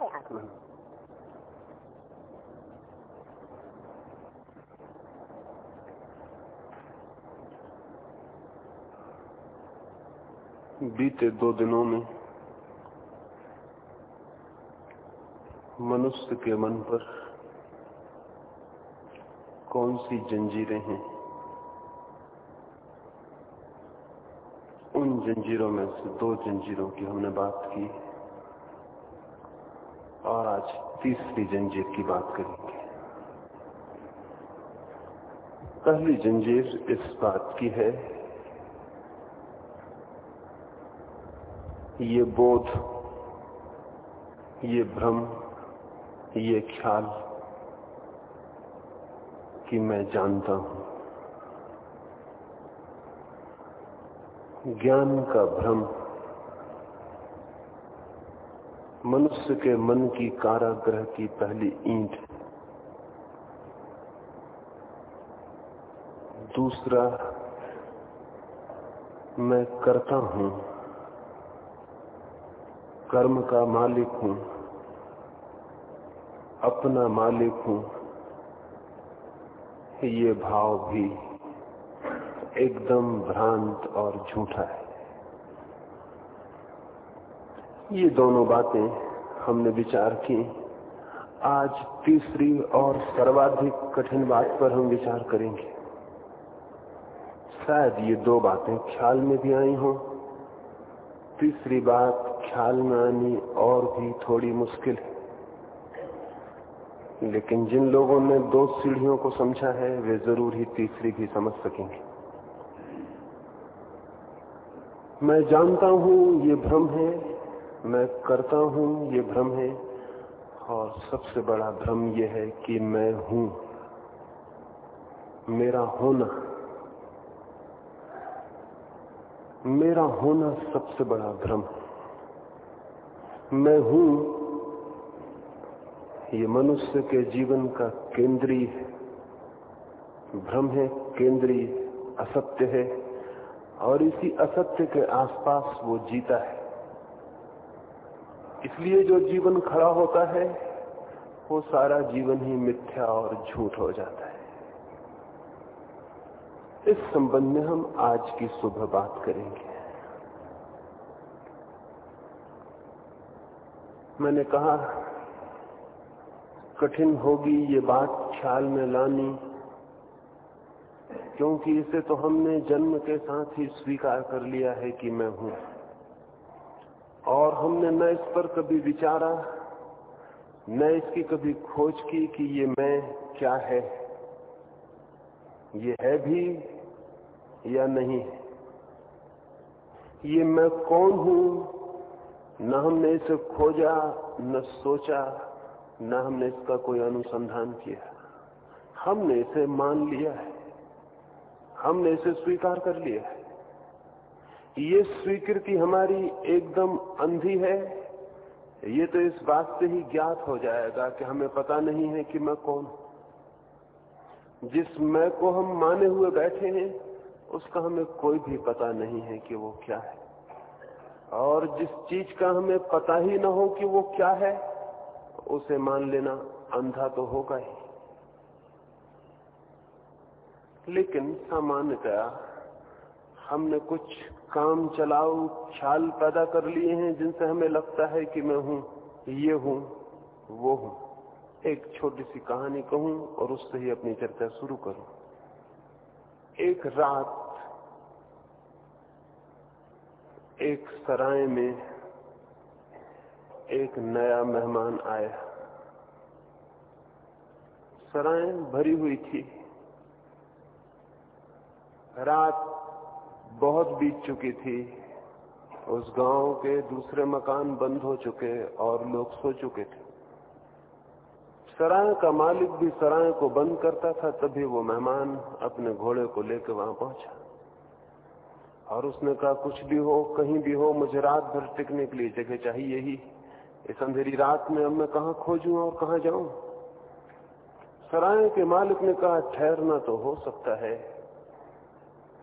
आत्मा बीते दो दिनों में मनुष्य के मन पर कौन सी जंजीरें हैं? उन जंजीरों में से दो जंजीरों की हमने बात की। आज तीसरी जंजीर की बात करेंगे। पहली जंजीर इस बात की है, ये बोध, ये भ्रम, ये ख्याल कि मैं जानता हूँ। ज्ञान का भ्रम मनुष्य के मन की कारागृह की पहली ईंट। दूसरा, मैं करता हूँ, कर्म का मालिक हूँ, अपना मालिक हूँ। ये भाव भी एकदम भ्रांत और झूठा है। ये दोनों बातें हमने विचार की। आज तीसरी और सर्वाधिक कठिन बात पर हम विचार करेंगे। शायद ये दो बातें ख्याल में भी आई हों। तीसरी बात ख्याल में आनी और भी थोड़ी मुश्किल है। लेकिन जिन लोगों ने दो सीढ़ियों को समझा है, वे ज़रूर ही तीसरी भी समझ सकेंगे। मैं जानता हूँ ये भ्रम है मैं करता हूँ, ये भ्रम है। और सबसे बड़ा भ्रम यह है कि मैं हूँ। मेरा होना मेरा होना सबसे बड़ा भ्रम है। मैं हूँ, ये मनुष्य के जीवन का केंद्रीय भ्रम है, केंद्रीय, असत्य है। और इसी असत्य के आसपास वो जीता है। इसलिए जो जीवन खड़ा होता है, वो सारा जीवन ही मिथ्या और झूठ हो जाता है। इस संबंध में हम आज की सुबह बात करेंगे। मैंने कहा, कठिन होगी ये बात ख्याल में लानी, क्योंकि इसे तो हमने जन्म के साथ ही स्वीकार कर लिया है कि मैं हूँ। और हमने न इस पर कभी विचारा, न इसकी कभी खोज की कि ये मैं क्या है। ये है भी या नहीं ये मैं कौन हूँ? न हमने इसे खोजा, न सोचा, न हमने इसका कोई अनुसंधान किया। हमने इसे मान लिया है। हमने इसे स्वीकार कर लिया है। ये स्वीकृति हमारी एकदम अंधी है। ये तो इस बात से ही ज्ञात हो जाएगा कि हमें पता नहीं है कि मैं कौन जिस मैं को हम माने हुए बैठे हैं, उसका हमें कोई भी पता नहीं है कि वो क्या है। और जिस चीज़ का हमें पता ही ना हो कि वो क्या है, उसे मान लेना अंधा तो होगा ही। लेकिन सामान्यतया हमने कुछ काम चलाओ ख्याल पैदा कर लिए हैं, जिनसे हमें लगता है कि मैं हूँ, ये हूँ, वो हूँ। एक छोटी सी कहानी कहूँ और उससे ही अपनी चर्चा शुरू करूँ। एक रात, एक सराय में एक नया मेहमान आया। सराय भरी हुई थी। रात बहुत बीत चुकी थी। उस गाँव के दूसरे मकान बंद हो चुके और लोग सो चुके थे। सराय का मालिक भी सराय को बंद करता था, तभी वो मेहमान अपने घोड़े को लेकर वहाँ पहुँचा। और उसने कहा, कुछ भी हो, कहीं भी हो, मुझे रात भर टिकने के लिए जगह चाहिए ही। इस अंधेरी रात में अब मैं कहा खोजू और कहा जाऊँ? सराय के मालिक ने कहा, ठहरना तो हो सकता है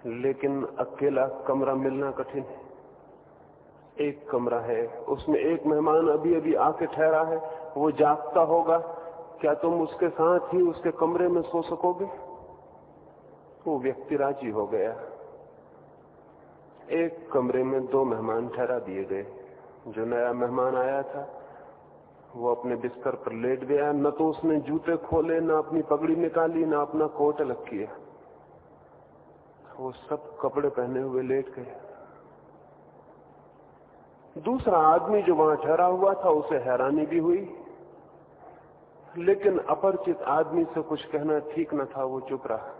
लेकिन अकेला कमरा मिलना कठिन है। एक कमरा है, उसमें एक मेहमान अभी अभी आके ठहरा है, वो जागता होगा। क्या तुम उसके साथ ही उसके कमरे में सो सकोगे? वो व्यक्ति राज़ी हो गया। एक कमरे में दो मेहमान ठहरा दिए गए। जो नया मेहमान आया था, वो अपने बिस्तर पर लेट गया। न तो उसने जूते खोले, न अपनी पगड़ी निकाली, न अपना कोट अलग किया। वो सब कपड़े पहने हुए लेट गए। दूसरा आदमी जो वहाँ ठहरा हुआ था, उसे हैरानी भी हुई। लेकिन अपरिचित आदमी से कुछ कहना ठीक न था, वो चुप रहा।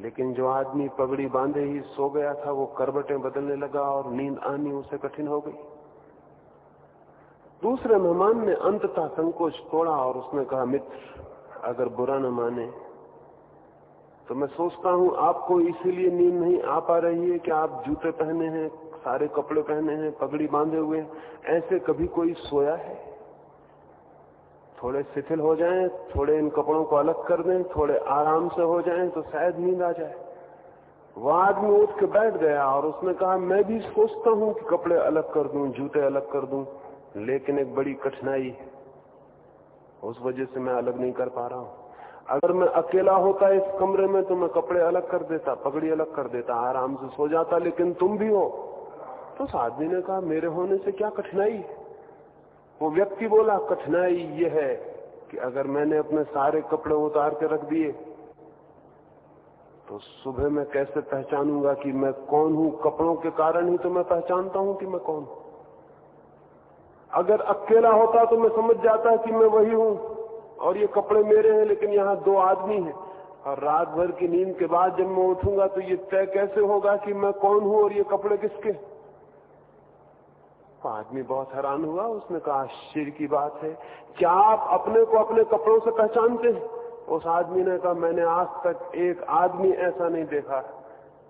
लेकिन जो आदमी पगड़ी बांधे ही सो गया था, वो करबटें बदलने लगा और नींद आनी उसे कठिन हो गई। दूसरे मेहमान ने अंततः संकोच तोड़ा और उसने कहा, मित्र, अगर बुरा न माने तो मैं सोचता हूँ आपको इसीलिए नींद नहीं आ पा रही है कि आप जूते पहने हैं सारे कपड़े पहने हैं पगड़ी बांधे हुए ऐसे कभी कोई सोया है? थोड़े शिथिल हो जाएँ, थोड़े इन कपड़ों को अलग कर दें थोड़े आराम से हो जाएँ तो शायद नींद आ जाए। वह आदमी उठ के बैठ गया और उसने कहा मैं भी सोचता हूँ कि कपड़े अलग कर दूँ जूते अलग कर दूँ लेकिन एक बड़ी कठिनाई है। उस वजह से मैं अलग नहीं कर पा रहा हूँ। अगर मैं अकेला होता इस कमरे में तो मैं कपड़े अलग कर देता, पगड़ी अलग कर देता, आराम से सो जाता, लेकिन तुम भी हो। तो आदमी ने कहा, मेरे होने से क्या कठिनाई? वो व्यक्ति बोला, कठिनाई ये है कि अगर मैंने अपने सारे कपड़े उतार के रख दिए तो सुबह मैं कैसे पहचानूँगा कि मैं कौन हूँ? कपड़ों के कारण ही तो मैं पहचानता हूँ कि मैं कौन हूँ। अगर अकेला होता तो मैं समझ जाता कि मैं वही हूँ। और ये कपड़े मेरे हैं, लेकिन यहाँ दो आदमी हैं। और रात भर की नींद के बाद जब मैं उठूँगा तो ये तय कैसे होगा कि मैं कौन हूँ और ये कपड़े किसके? आदमी बहुत हैरान हुआ। उसने कहा, आश्चर्य की बात है। क्या आप अपने को अपने कपड़ों से पहचानते हैं? उस आदमी ने कहा, मैंने आज तक एक आदमी ऐसा नहीं देखा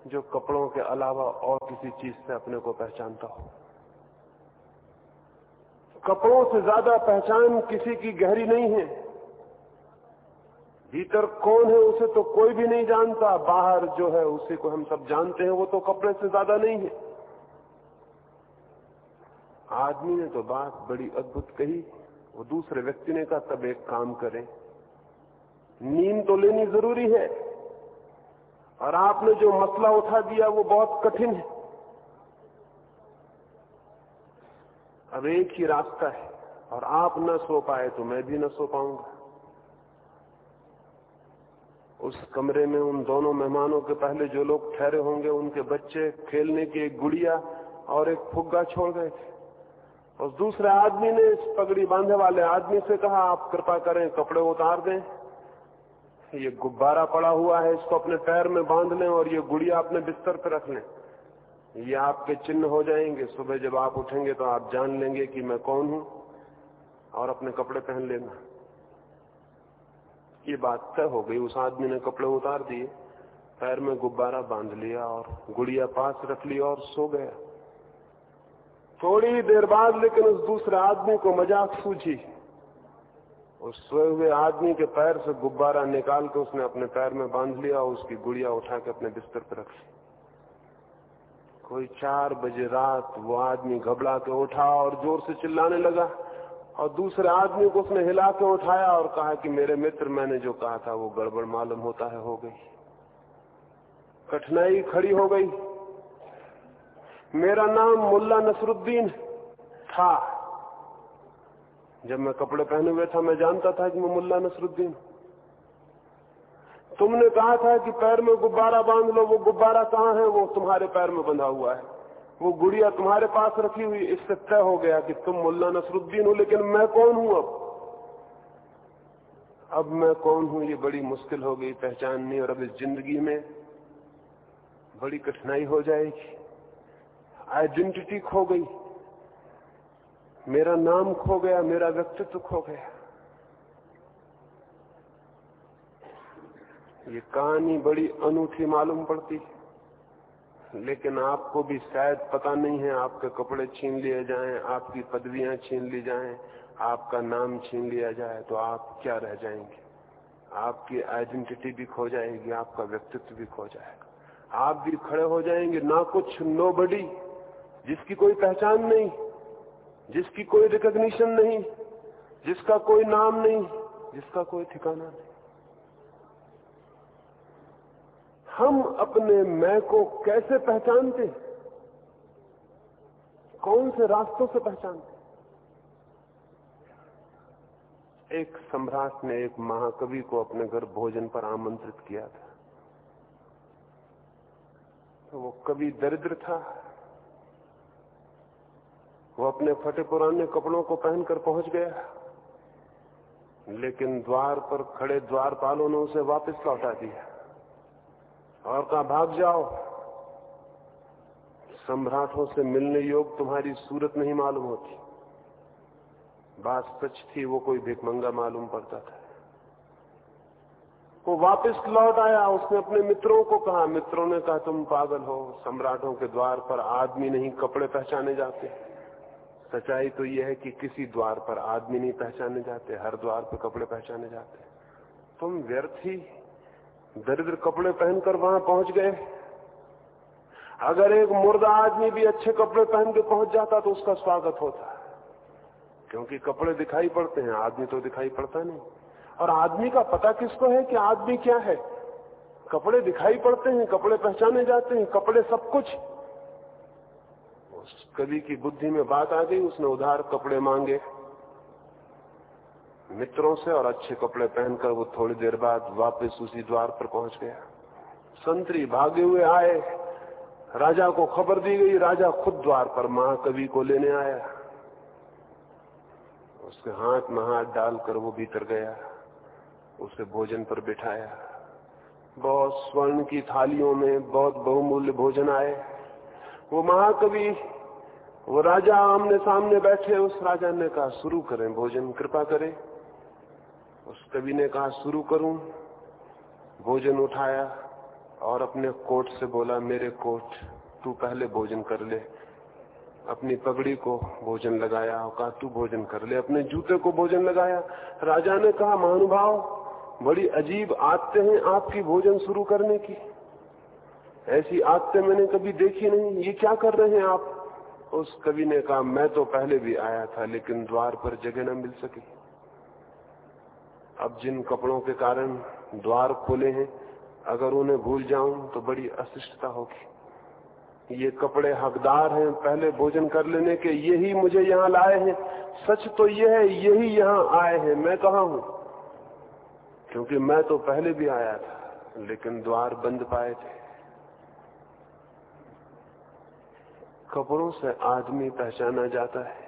जो कपड़ों के अलावा और किसी चीज़ से अपने को पहचानता हो। कपड़ों से ज़्यादा पहचान किसी की गहरी नहीं है। भीतर कौन है उसे तो कोई भी नहीं जानता। बाहर जो है उसे को हम सब जानते हैं, वो तो कपड़े से ज़्यादा नहीं है। आदमी ने तो बात बड़ी अद्भुत कही। वो दूसरे व्यक्ति ने कहा, तब एक काम करें। नींद तो लेनी ज़रूरी है। और आपने जो मसला उठा दिया, वो बहुत कठिन है। अब एक ही रास्ता है। और आप न सो पाए तो मैं भी न सो पाऊँगा। उस कमरे में उन दोनों मेहमानों के पहले जो लोग ठहरे होंगे, उनके बच्चे खेलने की एक गुड़िया और एक फुग्गा छोड़ गए थे। और दूसरे आदमी ने इस पगड़ी बांधे वाले आदमी से कहा, आप कृपा करें, कपड़े उतार दें। ये गुब्बारा पड़ा हुआ है, इसको अपने पैर में बाँध लें और ये गुड़िया अपने बिस्तर पर रख लें। ये आपके चिन्ह हो जाएँगे। सुबह जब आप उठेंगे तो आप जान लेंगे कि मैं कौन हूँ और अपने कपड़े पहन लेना। ये बात तय हो गई। उस आदमी ने कपड़े उतार दिए, पैर में गुब्बारा बाँध लिया और गुड़िया पास रख लिया और सो गया। थोड़ी देर बाद लेकिन उस दूसरे आदमी को मज़ाक सूझी और सोए हुए आदमी के पैर से गुब्बारा निकाल के उसने अपने पैर में बाँध लिया और उसकी गुड़िया उठा के अपने बिस्तर पर रख। ली कोई चार बजे रात वो आदमी घबरा के उठा और ज़ोर से चिल्लाने लगा। और दूसरे आदमी को उसने हिला के उठाया और कहा कि मेरे मित्र, मैंने जो कहा था वो गड़बड़ मालूम होता है, हो गई। कठिनाई खड़ी हो गई। मेरा नाम मुल्ला नसरुद्दीन था। जब मैं कपड़े पहने हुए था, मैं जानता था कि मैं मुल्ला नसरुद्दीन। तुमने कहा था कि पैर में गुब्बारा बाँध लो, वो गुब्बारा कहाँ है? वो तुम्हारे पैर में बंधा हुआ है। वो गुड़िया तुम्हारे पास रखी हुई, इससे तय हो गया कि तुम मुल्ला नसरुद्दीन हो, लेकिन मैं कौन हूँ अब? अब मैं कौन हूँ? ये बड़ी मुश्किल हो गई पहचाननी और अब इस ज़िंदगी में बड़ी कठिनाई हो जाएगी। आइडेंटिटी खो गई। मेरा नाम खो गया, मेरा व्यक्तित्व खो गया। ये कहानी बड़ी अनूठी मालूम पड़ती लेकिन आपको भी शायद पता नहीं है आपके कपड़े छीन लिए जाएँ, आपकी पदवियाँ छीन ली जाएँ, आपका नाम छीन लिया जाए तो आप क्या रह जाएँगे? आपकी आइडेंटिटी भी खो जाएगी आपका व्यक्तित्व भी खो जाएगा। आप भी खड़े हो जाएँगे ना कुछ नो बडी जिसकी कोई पहचान नहीं जिसकी कोई रिकग्निशन नहीं जिसका कोई नाम नहीं जिसका कोई ठिकाना नहीं। हम अपने मैं को कैसे पहचानते कौन से रास्तों से पहचानते एक सम्राट ने एक महाकवि को अपने घर भोजन पर आमंत्रित किया था। तो वो कवि दरिद्र था। वो अपने फटे पुराने कपड़ों को पहनकर पहुँच गया। लेकिन द्वार पर खड़े द्वारपालों ने उसे वापस लौटा दिया। और कहा, भाग जाओ। सम्राटों से मिलने योग तुम्हारी सूरत नहीं मालूम होती। बात सच थी, वो कोई भिकमंगा मालूम पड़ता था। वो वापस लौट आया, उसने अपने मित्रों को कहा। मित्रों ने कहा, तुम पागल हो, सम्राटों के द्वार पर आदमी नहीं, कपड़े पहचाने जाते। सच्चाई तो यह है कि किसी द्वार पर आदमी नहीं पहचाने जाते, हर द्वार पर कपड़े पहचाने जाते। तुम व्यर्थ ही दरिद्र कपड़े पहनकर वहाँ पहुँच गए। अगर एक मुर्दा आदमी भी अच्छे कपड़े पहन के पहुँच जाता तो उसका स्वागत होता। क्योंकि कपड़े दिखाई पड़ते हैं, आदमी तो दिखाई पड़ता नहीं। और आदमी का पता किसको है कि आदमी क्या है? कपड़े दिखाई पड़ते हैं, कपड़े पहचाने जाते हैं, कपड़े सब कुछ। उस कवि की बुद्धि में बात आ गई, उसने उधार कपड़े मांगे। मित्रों से और अच्छे कपड़े पहनकर वो थोड़ी देर बाद वापस उसी द्वार पर पहुँच गया। संतरी भागे हुए आए। राजा को खबर दी गई। राजा खुद द्वार पर महाकवि को लेने आया। उसके हाथ में हाथ डालकर वो भीतर गया। उसे भोजन पर बिठाया। बहुत स्वर्ण की थालियों में बहुत बहुमूल्य भोजन आए। वो महाकवि वो राजा आमने सामने बैठे, उस राजा ने कहा, शुरू करें भोजन, कृपा करें। उस कवि ने कहा, शुरू करूँ। भोजन उठाया और अपने कोट से बोला, मेरे कोट, तू पहले भोजन कर ले। अपनी पगड़ी को भोजन लगाया और कहा, तू भोजन कर ले। अपने जूते को भोजन लगाया। राजा ने कहा, महानुभाव, बड़ी अजीब आदतें हैं आपकी भोजन शुरू करने की। ऐसी आदतें मैंने कभी देखी नहीं। ये क्या कर रहे हैं आप? उस कवि ने कहा, मैं तो पहले भी आया था, लेकिन द्वार पर जगह न मिल सकी। अब जिन कपड़ों के कारण द्वार खोले हैं, अगर उन्हें भूल जाऊँ तो बड़ी अशिष्टता होगी। ये कपड़े हकदार हैं, पहले भोजन कर लेने के, यही मुझे यहाँ लाए हैं। सच तो ये है, यही यहाँ आए हैं। मैं कहा हूँ? क्योंकि मैं तो पहले भी आया था, लेकिन द्वार बंद पाए थे। कपड़ों से आदमी पहचाना जाता है।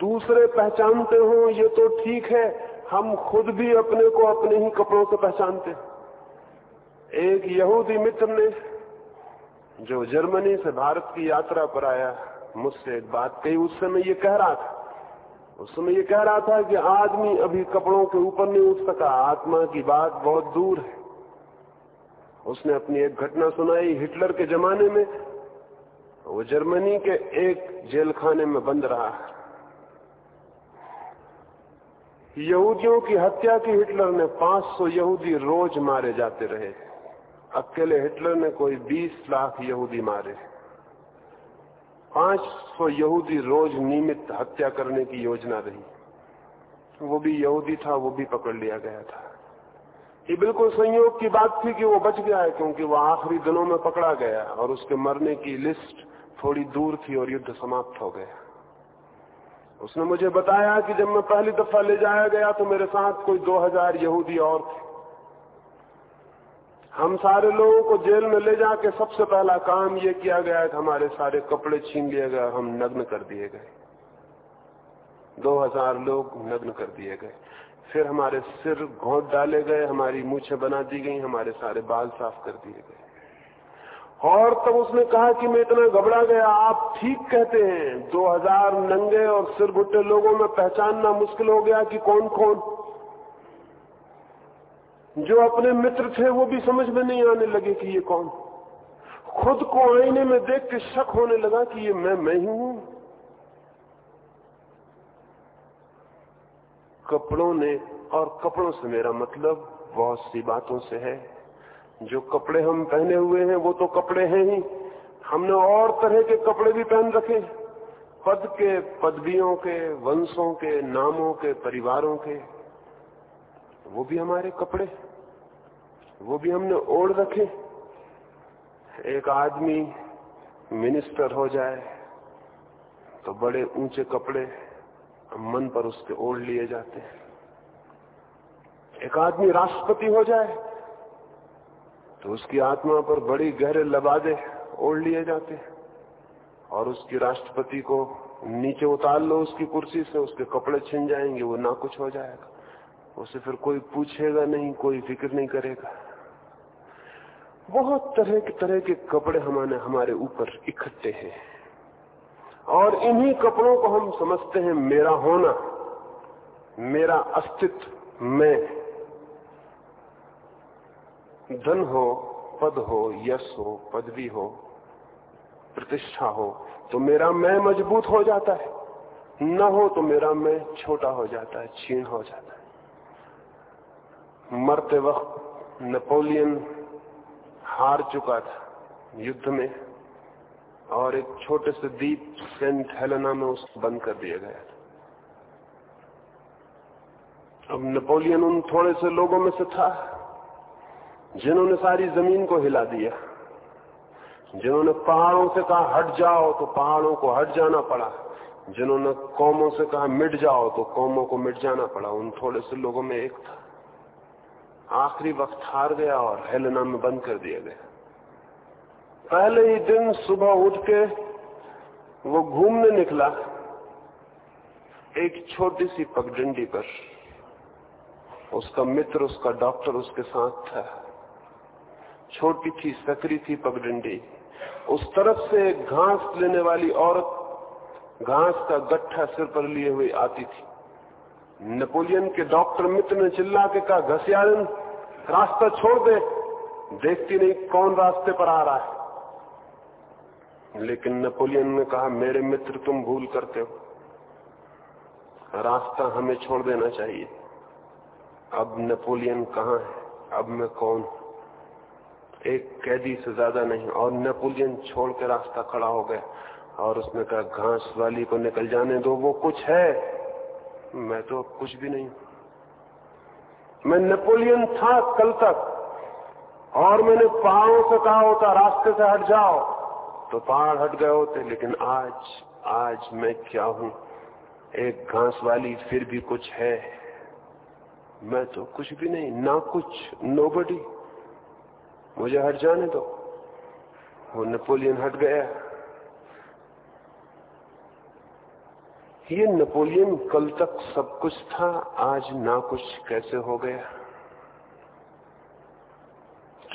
दूसरे पहचानते हो, ये तो ठीक है, हम खुद भी अपने को अपने ही कपड़ों से पहचानते एक यहूदी मित्र ने, जो जर्मनी से भारत की यात्रा पर आया, मुझसे एक बात कही। उस समय ये कह रहा था, उस समय ये कह रहा था कि आदमी अभी कपड़ों के ऊपर नहीं उठ सका, आत्मा की बात बहुत दूर है। उसने अपनी एक घटना सुनाई हिटलर के जमाने में। वो जर्मनी के एक जेल खाने में बंद रहा। यहूदियों की हत्या की हिटलर ने 500 यहूदी रोज मारे जाते रहे। अकेले हिटलर ने कोई 20 लाख यहूदी मारे। 500 यहूदी रोज नियमित हत्या करने की योजना रही। वो भी यहूदी था, वो भी पकड़ लिया गया था। ये बिल्कुल संयोग की बात थी कि वो बच गया है, क्योंकि वो आखिरी दिनों में पकड़ा गया और उसके मरने की लिस्ट थोड़ी दूर थी और युद्ध समाप्त हो गया। उसने मुझे बताया कि जब मैं पहली दफ़ा ले जाया गया तो मेरे साथ कोई 2000 यहूदी और थे। हम सारे लोगों को जेल में ले जाके सबसे पहला काम ये किया गया कि हमारे सारे कपड़े छीन लिए गए हम नग्न कर दिए गए। 2000 लोग नग्न कर दिए गए। फिर हमारे सिर घोट डाले गए, हमारी मूछें बना दी गई, हमारे सारे बाल साफ़ कर दिए गए। और तब उसने कहा कि मैं इतना घबरा गया, आप ठीक कहते हैं 2000 नंगे और सिर घुट्टे लोगों में पहचानना मुश्किल हो गया कि कौन कौन जो अपने मित्र थे, वो भी समझ में नहीं आने लगे कि ये कौन। खुद को आईने में देख के शक होने लगा कि ये मैं मैं ही हूँ। कपड़ों ने और कपड़ों से मेरा मतलब बहुत सी बातों से है। जो कपड़े हम पहने हुए हैं, वो तो कपड़े हैं ही। हमने और तरह के कपड़े भी पहन रखे। पद के पदवियों के, वंशों के, नामों के, परिवारों के, वो भी हमारे कपड़े। वो भी हमने ओढ़ रखे। एक आदमी मिनिस्टर हो जाए तो बड़े ऊँचे कपड़े मन पर उसके ओढ़ लिए जाते हैं। एक आदमी राष्ट्रपति हो जाए तो उसकी आत्मा पर बड़ी गहरे लबादे ओढ़ लिए जाते हैं और उसकी राष्ट्रपति को नीचे उतार लो उसकी कुर्सी से, उसके कपड़े छिन जाएँगे, वो ना कुछ हो जाएगा। उसे फिर कोई पूछेगा नहीं, कोई फ़िक्र नहीं करेगा। बहुत तरह के तरह के कपड़े हमारे हमारे ऊपर इकट्ठे हैं। और इन्हीं कपड़ों को हम समझते हैं मेरा होना, मेरा अस्तित्व, मैं। धन हो, पद हो, यश हो, पदवी हो, प्रतिष्ठा हो तो मेरा मैं मज़बूत हो जाता है। न हो तो मेरा मैं छोटा हो जाता है छीण हो जाता है। मरते वक्त नेपोलियन हार चुका था युद्ध में। और एक छोटे से दीप सेंट हेलेना में उसको बंद कर दिया गया अब नेपोलियन उन थोड़े से लोगों में से था, जिन्होंने सारी ज़मीन को हिला दिया। जिन्होंने पहाड़ों से कहा, हट जाओ तो पहाड़ों को हट जाना पड़ा। जिन्होंने कौमों से कहा, मिट जाओ तो कौमों को मिट जाना पड़ा। उन थोड़े से लोगों में एक था। आखिरी वक्त हार गया और हेलेना में बंद कर दिया गया। पहले ही दिन सुबह उठ के वो घूमने निकला एक छोटी सी पगडंडी पर। उसका मित्र, उसका डॉक्टर उसके साथ था। छोटी थी, सकरी थी पगडंडी। उस तरफ़ से घास लेने वाली औरत घास का गट्ठा सिर पर लिए हुए आती थी। नेपोलियन के डॉक्टर मित्र ने चिल्ला के कहा, घसियारन, रास्ता छोड़ दे। देखती नहीं कौन रास्ते पर आ रहा है। लेकिन नेपोलियन ने कहा, मेरे मित्र तुम भूल करते हो। रास्ता हमें छोड़ देना चाहिए। अब नेपोलियन कहाँ है? अब मैं कौन हूँ? एक कैदी से ज़्यादा नहीं, और नेपोलियन छोड़ के रास्ता खड़ा हो गया, और उसने कहा, घास वाली को निकल जाने दो, वो कुछ है। मैं तो कुछ भी नहीं मैं नेपोलियन था कल तक, और मैंने पहाड़ों से कहा होता, रास्ते से हट जाओ। तो पहाड़ हट गए होते, लेकिन आज आज मैं क्या हूँ? एक घास वाली फिर भी कुछ है। मैं तो कुछ भी नहीं, ना कुछ नोबडी मुझे हट जाने दो। वो नेपोलियन हट गया। ये नेपोलियन कल तक सब कुछ था, आज ना कुछ कैसे हो गया?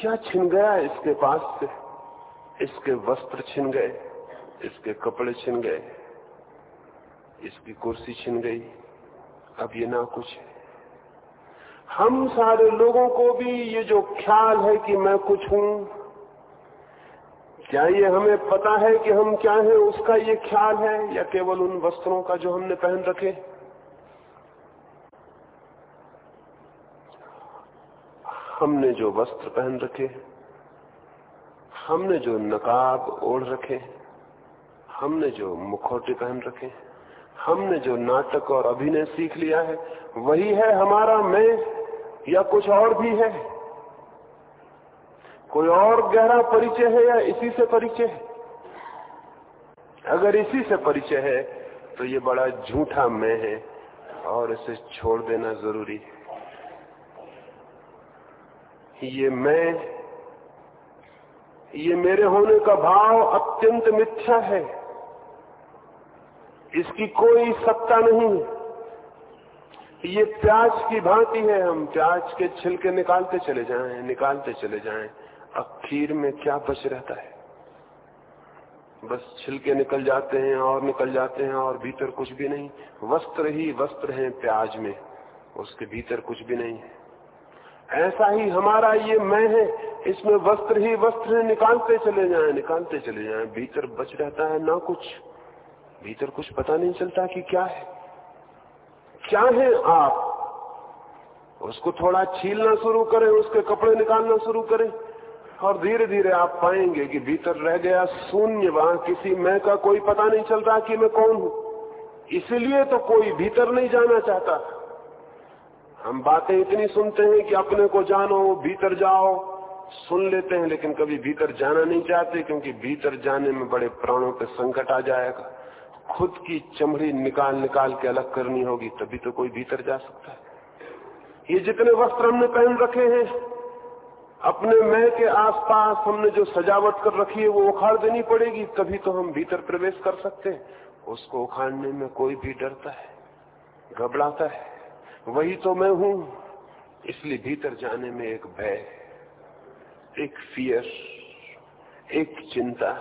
क्या छिन गया इसके पास से? इसके वस्त्र छिन गए, इसके कपड़े छिन गए, इसकी कुर्सी छिन गई। अब ये ना कुछ है। हम सारे लोगों को भी ये जो ख्याल है कि मैं कुछ हूँ, क्या ये हमें पता है कि हम क्या हैं, उसका ये ख्याल है, या केवल उन वस्त्रों का जो हमने पहन रखे? हमने जो वस्त्र पहन रखे हमने जो नकाब ओढ़ रखे हमने जो मुखौटे पहन रखे हमने जो नाटक और अभिनय सीख लिया है, वही है हमारा मैं या कुछ और भी है? कोई और गहरा परिचय है या इसी से परिचय है? अगर इसी से परिचय है तो ये बड़ा झूठा मैं है और इसे छोड़ देना ज़रूरी है। ये मैं ये मेरे होने का भाव अत्यंत मिथ्या है। इसकी कोई सत्ता नहीं ये प्याज की भांति है हम, प्याज के छिलके निकालते चले जाएँ, निकालते चले जाएँ। अखीर में क्या बच रहता है? बस छिलके निकल जाते हैं और निकल जाते हैं और भीतर कुछ भी नहीं। वस्त्र ही वस्त्र हैं प्याज में, उसके भीतर कुछ भी नहीं है। ऐसा ही हमारा ये मैं है, इसमें वस्त्र ही वस्त्र निकालते चले जाएँ, निकालते चले जाएँ। भीतर बच रहता है ना कुछ। भीतर कुछ पता नहीं चलता कि क्या है। क्या है आप? उसको थोड़ा छीलना शुरू करें, उसके कपड़े निकालना शुरू करें और धीरे धीरे आप पाएँगे कि भीतर रह गया शून्य वहाँ किसी मैं का कोई पता नहीं चल रहा कि मैं कौन हूँ। इसलिए तो कोई भीतर नहीं जाना चाहता। हम बातें इतनी सुनते हैं कि अपने को जानो भीतर जाओ। सुन लेते हैं, लेकिन कभी भीतर जाना नहीं चाहते, क्योंकि भीतर जाने में बड़े प्राणों पे संकट आ जाएगा। खुद की चमड़ी निकाल निकाल के अलग करनी होगी, तभी तो कोई भीतर जा सकता है। ये जितने वस्त्र हमने पहन रखे हैं, अपने मैं के आसपास हमने जो सजावट कर रखी है, वो उखाड़ देनी पड़ेगी, तभी तो हम भीतर प्रवेश कर सकते हैं। उसको उखाड़ने में कोई भी डरता है, घबराता है। वही तो मैं हूँ। इसलिए भीतर जाने में एक भय, एक फियर एक चिंता,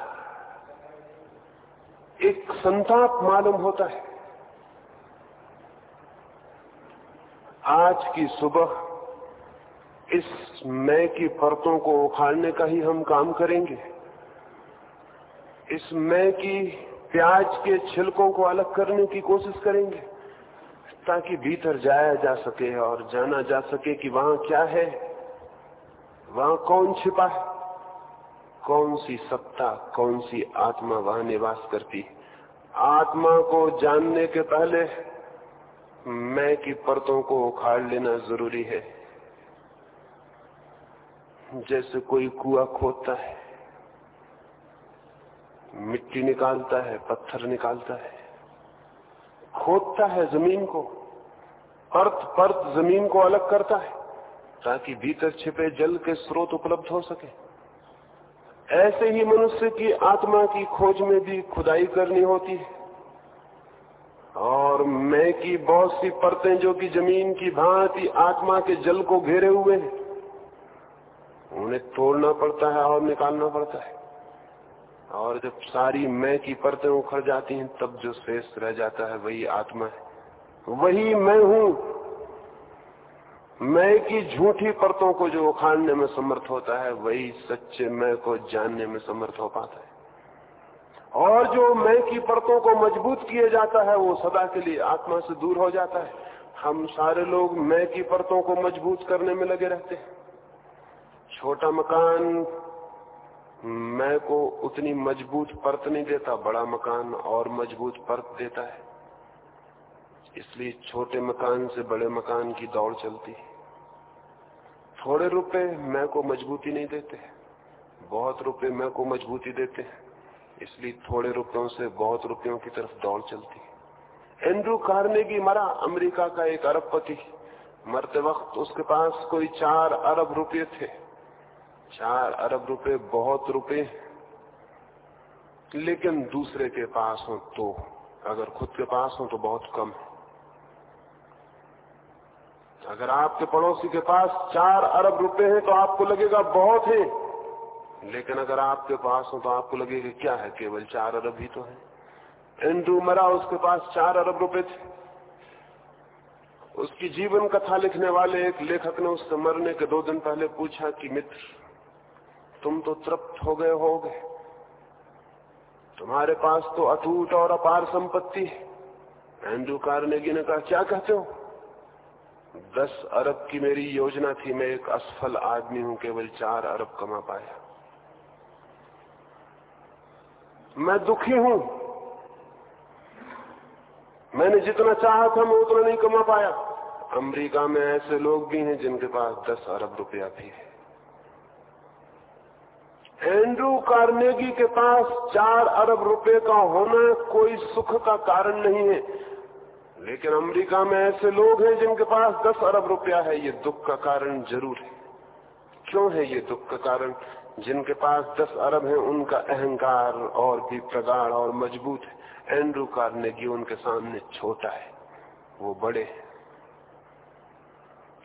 एक संताप मालूम होता है। आज की सुबह इस मैं की परतों को उखाड़ने का ही हम काम करेंगे। इस मैं की प्याज के छिलकों को अलग करने की कोशिश करेंगे। ताकि भीतर जाया जा सके और जाना जा सके कि वहाँ क्या है, वहाँ कौन छिपा है, कौन सी सत्ता, कौन सी आत्मा वहाँ निवास करती आत्मा को जानने के पहले मैं की परतों को उखाड़ लेना ज़रूरी है। जैसे कोई कुआ खोदता है, मिट्टी निकालता है, पत्थर निकालता है, खोदता है ज़मीन को परत परत ज़मीन को अलग करता है, ताकि भीतर छिपे जल के स्रोत उपलब्ध हो सके। ऐसे ही मनुष्य की आत्मा की खोज में भी खुदाई करनी होती है। और मैं की बहुत सी परतें जो कि ज़मीन की भांति आत्मा के जल को घेरे हुए हैं, उन्हें तोड़ना पड़ता है और निकालना पड़ता है। और जब सारी मैं की परतें उखड़ जाती हैं, तब जो शेष रह जाता है वही आत्मा है। वही मैं हूँ। मैं की झूठी परतों को जो उखाड़ने में समर्थ होता है, वही सच्चे मैं को जानने में समर्थ हो पाता है। और जो मैं की परतों को मज़बूत किया जाता है, वो सदा के लिए आत्मा से दूर हो जाता है। हम सारे लोग मैं की परतों को मज़बूत करने में लगे रहते हैं। छोटा मकान, मैं को उतनी मज़बूत परत नहीं देता, बड़ा मकान और मज़बूत परत देता है। इसलिए छोटे मकान से बड़े मकान की दौड़ चलती है। थोड़े रुपए मैं को मजबूती नहीं देते बहुत रुपए मैं को मजबूती देते हैं। इसलिए थोड़े रुपयों से बहुत रुपयों की तरफ़ दौड़ चलती है। एंड्रू कार्नेगी मरा अमेरिका का एक अरबपति। मरते वक्त उसके पास कोई चार अरब रुपए थे। चार अरब रुपए बहुत रुपए लेकिन दूसरे के पास हो तो अगर खुद के पास हो तो बहुत कम है। अगर आपके पड़ोसी के पास चार अरब रुपए हैं तो आपको लगेगा बहुत है। लेकिन अगर आपके पास हो तो आपको लगेगा क्या है, केवल चार अरब ही तो है। एंड्रू मरा उसके पास चार अरब रुपए थे। उसकी जीवन कथा लिखने वाले एक लेखक ने उससे मरने के दो दिन पहले पूछा कि, मित्र, तुम तो तृप्त हो गए हो गए तुम्हारे पास तो अटूट और अपार संपत्ति है। एंड्रू कार्नेगी ने कहा, क्या कहते हो? दस अरब की मेरी योजना थी, मैं एक असफल आदमी हूँ, केवल चार अरब कमा पाया। मैं दुखी हूँ। मैंने जितना चाहा था, मैं उतना नहीं कमा पाया। अमेरिका में ऐसे लोग भी हैं जिनके पास दस अरब रुपया भी है। एंड्रू कार्नेगी के पास चार अरब रुपए का होना कोई सुख का कारण नहीं है। लेकिन अमेरिका में ऐसे लोग हैं जिनके पास दस अरब रुपया है, ये दुख का कारण ज़रूर है। क्यों है ये दुख का कारण? जिनके पास दस अरब है, उनका अहंकार और भी प्रगाढ़ और मज़बूत है। एंड्रू कार्नेगी उनके सामने छोटा है, वो बड़े हैं।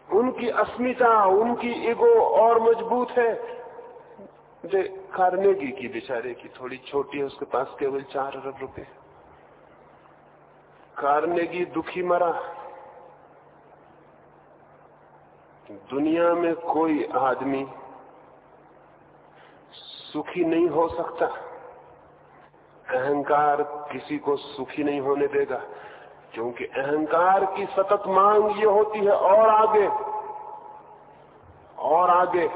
उनकी अस्मिता, उनकी ईगो और मज़बूत है। जो कार्नेगी की बेचारे की थोड़ी छोटी है, उसके पास केवल चार अरब रुपए है कार्नेगी दुखी मरा। दुनिया में कोई आदमी सुखी नहीं हो सकता। अहंकार किसी को सुखी नहीं होने देगा, क्योंकि अहंकार की सतत मांग ये होती है, और आगे और आगे।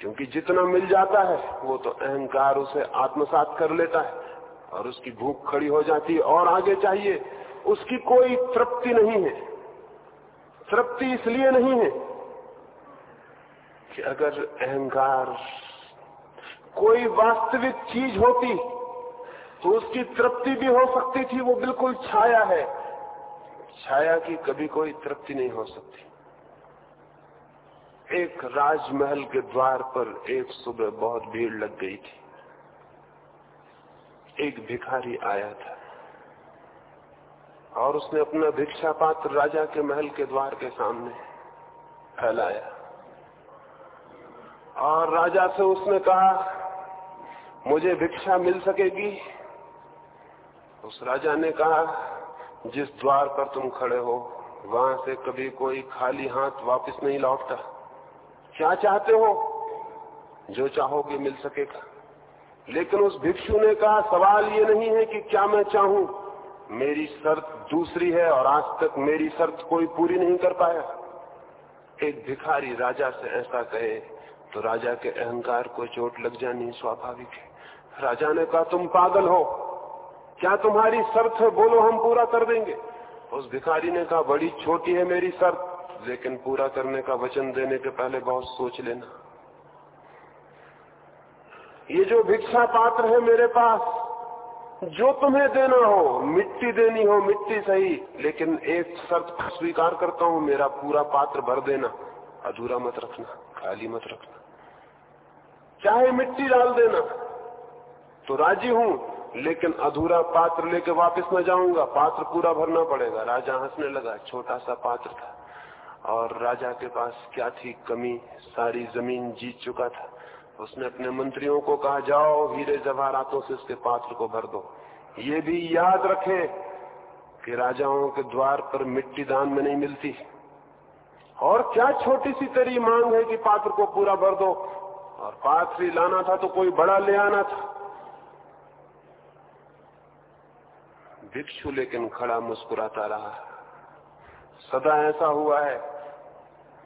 क्योंकि जितना मिल जाता है, वो तो अहंकार उसे आत्मसात कर लेता है। और उसकी भूख खड़ी हो जाती है और आगे चाहिए। उसकी कोई तृप्ति नहीं है। तृप्ति इसलिए नहीं है कि अगर अहंकार कोई वास्तविक चीज़ होती तो उसकी तृप्ति भी हो सकती थी, वो बिल्कुल छाया है। छाया की कभी कोई तृप्ति नहीं हो सकती। एक राजमहल के द्वार पर एक सुबह बहुत भीड़ लग गई थी। एक भिखारी आया था और उसने अपना भिक्षा पात्र राजा के महल के द्वार के सामने फैलाया। और राजा से उसने कहा, मुझे भिक्षा मिल सकेगी? उस राजा ने कहा, जिस द्वार पर तुम खड़े हो, वहाँ से कभी कोई खाली हाथ वापस नहीं लौटता। क्या चाहते हो? जो चाहोगे मिल सकेगा। लेकिन उस भिक्षु ने कहा, सवाल ये नहीं है कि क्या मैं चाहूँ। मेरी शर्त दूसरी है और आज तक मेरी शर्त कोई पूरी नहीं कर पाया। एक भिखारी राजा से ऐसा कहे तो राजा के अहंकार को चोट लग जानी स्वाभाविक है। राजा ने कहा, तुम पागल हो। क्या तुम्हारी शर्त है? बोलो, हम पूरा कर देंगे। उस भिखारी ने कहा, बड़ी छोटी है मेरी शर्त, लेकिन पूरा करने का वचन देने के पहले बहुत सोच लेना। ये जो भिक्षा पात्र है मेरे पास, जो तुम्हें देना हो, मिट्टी देनी हो, मिट्टी सही, लेकिन एक शर्त स्वीकार करता हूँ, मेरा पूरा पात्र भर देना। अधूरा मत रखना, खाली मत रखना। चाहे मिट्टी डाल देना तो राज़ी हूँ, लेकिन अधूरा पात्र लेके वापस न जाऊँगा। पात्र पूरा भरना पड़ेगा। राजा हंसने लगा, छोटा सा पात्र था। और राजा के पास क्या थी कमी? सारी ज़मीन जीत चुका था। उसने अपने मंत्रियों को कहा, जाओ हीरे जवाहरातों से इसके पात्र को भर दो। ये भी याद रखे कि राजाओं के द्वार पर मिट्टी दान में नहीं मिलती। और क्या छोटी सी तेरी मांग है कि पात्र को पूरा भर दो? और पात्र ही लाना था तो कोई बड़ा ले आना था। भिक्षु लेकिन खड़ा मुस्कुराता रहा। सदा ऐसा हुआ है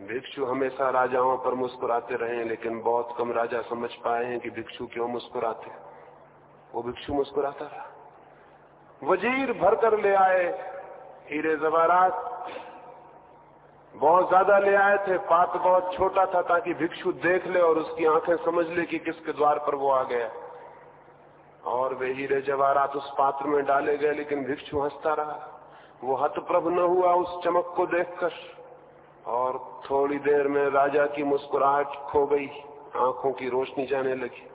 भिक्षु हमेशा राजाओं पर मुस्कुराते रहे लेकिन बहुत कम राजा समझ पाए हैं कि भिक्षु क्यों मुस्कुराते वो भिक्षु मुस्कुराता रहा। वज़ीर भर कर ले आए हीरे जवारात बहुत ज़्यादा ले आए थे पात्र बहुत छोटा था ताकि भिक्षु देख ले और उसकी आँखें समझ ले कि किसके द्वार पर वो आ गया। और वे हीरे जवाहरात उस पात्र में डाले गए, लेकिन भिक्षु हंसता रहा। वो हतप्रभ न हुआ उस चमक को देखकर। और थोड़ी देर में राजा की मुस्कुराहट खो गई। आँखों की रोशनी जाने लगी।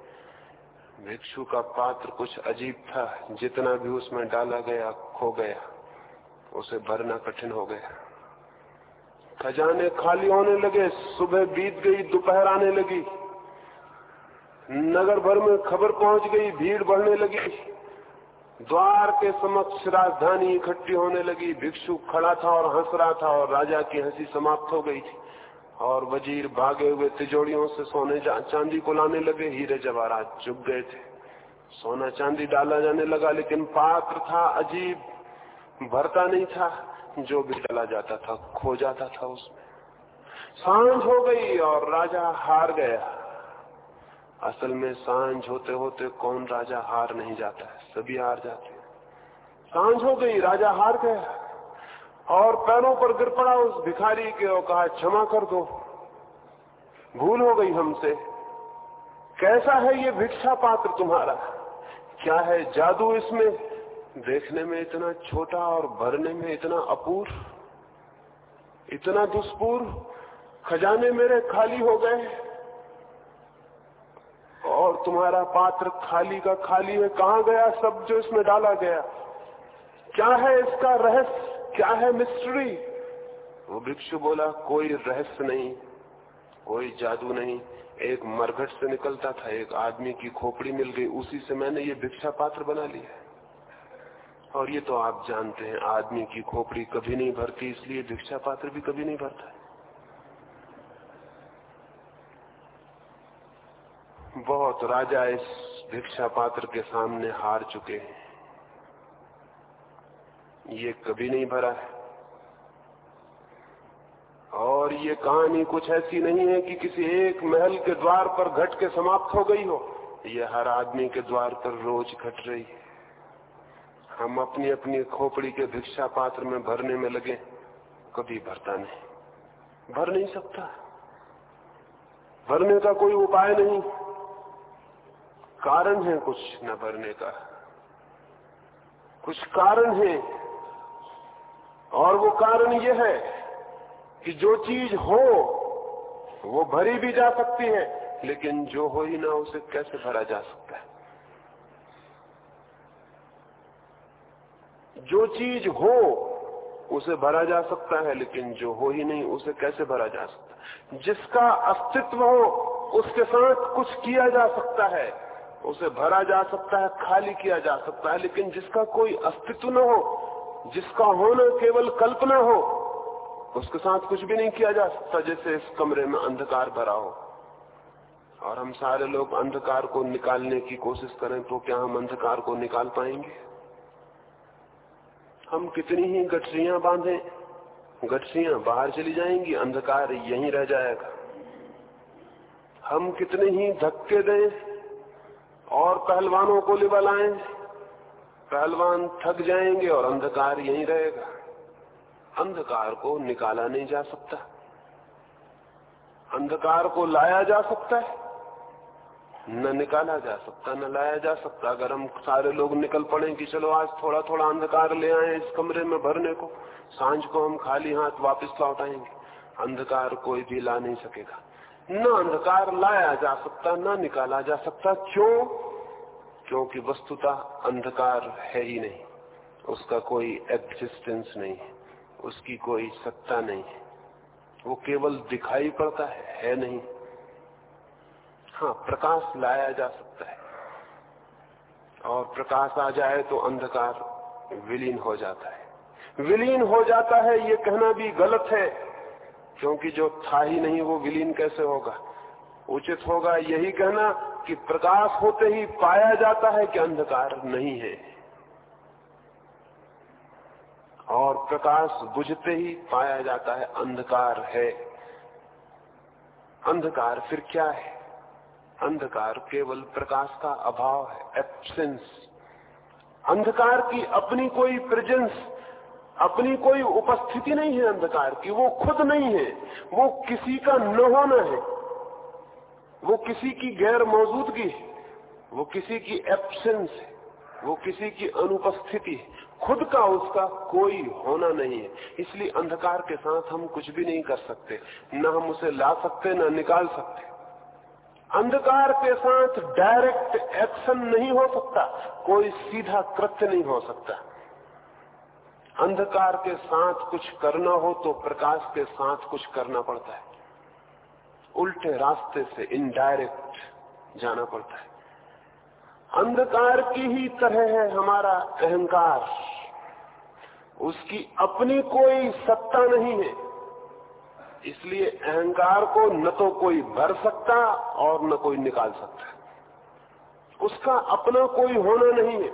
भिक्षु का पात्र कुछ अजीब था। जितना भी उसमें डाला गया, खो गया। उसे भरना कठिन हो गया। खजाने खाली होने लगे। सुबह बीत गई, दोपहर आने लगी। नगर भर में खबर पहुँच गई, भीड़ बढ़ने लगी। द्वार के समक्ष राजधानी इकट्ठी होने लगी। भिक्षु खड़ा था और हंस रहा था और राजा की हँसी समाप्त हो गई थी। और वज़ीर भागे हुए तिजोड़ियों से सोने चांदी को लाने लगे। हीरे जवाहरात चुप गए थे। सोना चांदी डाला जाने लगा, लेकिन पात्र था, अजीब, भरता नहीं था। जो भी डाला जाता था, खो जाता था उसमें। साँझ हो गई और राजा हार गया। असल में साँझ होते होते कौन राजा हार नहीं जाता है? सभी हार जाते साँझ हो गई राजा हार गया। और पैरों पर गिर पड़ा उस भिखारी के और कहा, क्षमा कर दो। भूल हो गई हमसे। कैसा है ये भिक्षा पात्र तुम्हारा? क्या है जादू इसमें? देखने में इतना छोटा और भरने में इतना अपूर्व इतना दुष्पूर्व खजाने मेरे खाली हो गए। और तुम्हारा पात्र खाली का खाली है। कहा गया? सब जो इसमें डाला गया। क्या है इसका रहस्य? क्या है मिस्ट्री वो भिक्षु बोला, कोई रहस्य नहीं, कोई जादू नहीं। एक मरघट से निकलता था, एक आदमी की खोपड़ी मिल गई। उसी से मैंने ये भिक्षा पात्र बना लिया और ये तो आप जानते हैं, आदमी की खोपड़ी कभी नहीं भरती, इसलिए भिक्षा पात्र भी कभी नहीं भरता बहुत राजा इस भिक्षा पात्र के सामने हार चुके हैं। ये कभी नहीं भरा है। और ये कहानी कुछ ऐसी नहीं है कि किसी एक महल के द्वार पर घट के समाप्त हो गई हो। ये हर आदमी के द्वार पर रोज घट रही है। हम अपनी अपनी खोपड़ी के भिक्षा पात्र में भरने में लगे कभी भरता नहीं। भर नहीं सकता। भरने का कोई उपाय नहीं। कारण है कुछ न भरने का। कुछ कारण है और वो कारण ये है कि जो चीज़ हो, वो भरी भी जा सकती है, लेकिन जो हो ही ना, उसे कैसे भरा जा सकता है? जो चीज़ हो, उसे भरा जा सकता है, लेकिन जो हो ही नहीं, उसे कैसे भरा जा सकता है? जिसका अस्तित्व हो, उसके साथ कुछ किया जा सकता है। उसे भरा जा सकता है, खाली किया जा सकता है, लेकिन जिसका कोई अस्तित्व न हो, जिसका होना केवल कल्पना हो, उसके साथ कुछ भी नहीं किया जा सकता जैसे इस कमरे में अंधकार भरा हो। और हम सारे लोग अंधकार को निकालने की कोशिश करें तो क्या हम अंधकार को निकाल पाएँगे? हम कितनी ही गठरियाँ बांधे, गठरियाँ बाहर चली जाएँगी, अंधकार यहीं रह जाएगा। हम कितने ही धक्के दें और पहलवानों को लिबलाएँ पहलवान थक जाएँगे और अंधकार यहीं रहेगा। अंधकार को निकाला नहीं जा सकता। अंधकार को लाया जा सकता है। न निकाला जा सकता, न लाया जा सकता। अगर हम सारे लोग निकल पड़े कि चलो आज थोड़ा थोड़ा अंधकार ले आए इस कमरे में भरने को, साँझ को हम खाली हाथ वापस लौट आएँगे अंधकार कोई भी ला नहीं सकेगा। न अंधकार लाया जा सकता, न निकाला जा सकता। क्यों? क्योंकि वस्तुता अंधकार है ही नहीं। उसका कोई एग्जिस्टेंस नहीं है। उसकी कोई सत्ता नहीं है। वो केवल दिखाई पड़ता है है नहीं। हाँ प्रकाश लाया जा सकता है। और प्रकाश आ जाए तो अंधकार विलीन हो जाता है। विलीन हो जाता है, ये कहना भी गलत है। क्योंकि जो था ही नहीं वो विलीन कैसे होगा? उचित होगा यही कहना कि प्रकाश होते ही पाया जाता है कि अंधकार नहीं है। और प्रकाश बुझते ही पाया जाता है, अंधकार है। अंधकार फिर क्या है? अंधकार केवल प्रकाश का अभाव है एब्सेंस अंधकार की अपनी कोई प्रेजेंस अपनी कोई उपस्थिति नहीं है अंधकार की, वो खुद नहीं है, वो किसी का न होना है, वो किसी की गैर मौजूदगी है, वो किसी की एब्सेंस है, वो किसी की अनुपस्थिति है, खुद का उसका कोई होना नहीं है। इसलिए अंधकार के साथ हम कुछ भी नहीं कर सकते, न हम उसे ला सकते, न निकाल सकते। अंधकार के साथ डायरेक्ट एक्शन नहीं हो सकता, कोई सीधा कृत्य नहीं हो सकता। अंधकार के साथ कुछ करना हो तो प्रकाश के साथ कुछ करना पड़ता है। उल्टे रास्ते से इनडायरेक्ट जाना पड़ता है। अंधकार की ही तरह है हमारा अहंकार। उसकी अपनी कोई सत्ता नहीं है। इसलिए अहंकार को न तो कोई भर सकता और न कोई निकाल सकता। उसका अपना कोई होना नहीं है।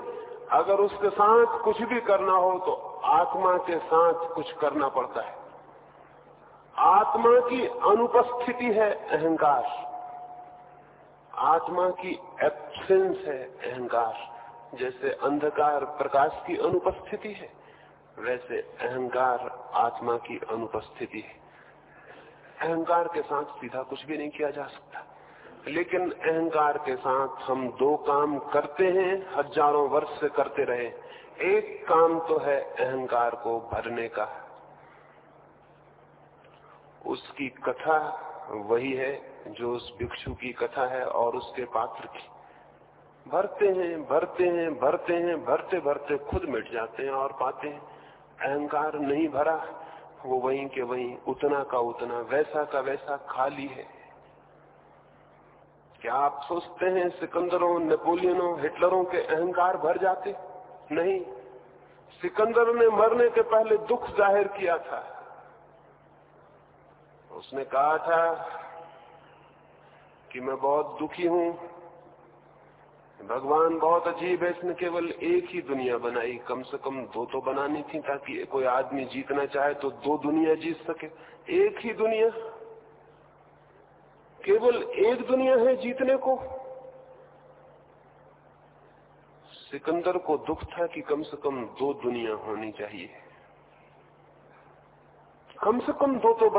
अगर उसके साथ कुछ भी करना हो तो आत्मा के साथ कुछ करना पड़ता है। आत्मा की अनुपस्थिति है अहंकार। आत्मा की एब्सेंस है अहंकार। जैसे अंधकार प्रकाश की अनुपस्थिति है, वैसे अहंकार आत्मा की अनुपस्थिति है। अहंकार के साथ सीधा कुछ भी नहीं किया जा सकता। लेकिन अहंकार के साथ हम दो काम करते हैं, हज़ारों वर्ष से करते रहे। एक काम तो है अहंकार को भरने का। उसकी कथा वही है जो उस भिक्षु की कथा है और उसके पात्र की। भरते हैं भरते हैं भरते हैं, भरते भरते खुद मिट जाते हैं और पाते हैं, अहंकार नहीं भरा, वो वहीं के वहीं उतना का उतना, वैसा का वैसा खाली है। क्या आप सोचते हैं सिकंदरों, नेपोलियनों, हिटलरों के अहंकार भर जाते? नहीं। सिकंदर ने मरने के पहले दुख ज़ाहिर किया था। उसने कहा था कि मैं बहुत दुखी हूँ। भगवान बहुत अजीब है, इसने केवल एक ही दुनिया बनाई। कम से कम दो तो बनानी थी ताकि कोई आदमी जीतना चाहे तो दो दुनिया जीत सके। एक ही दुनिया। केवल एक दुनिया है जीतने को। सिकंदर को दुख था कि कम से कम दो दुनिया होनी चाहिए। कम से कम दो तो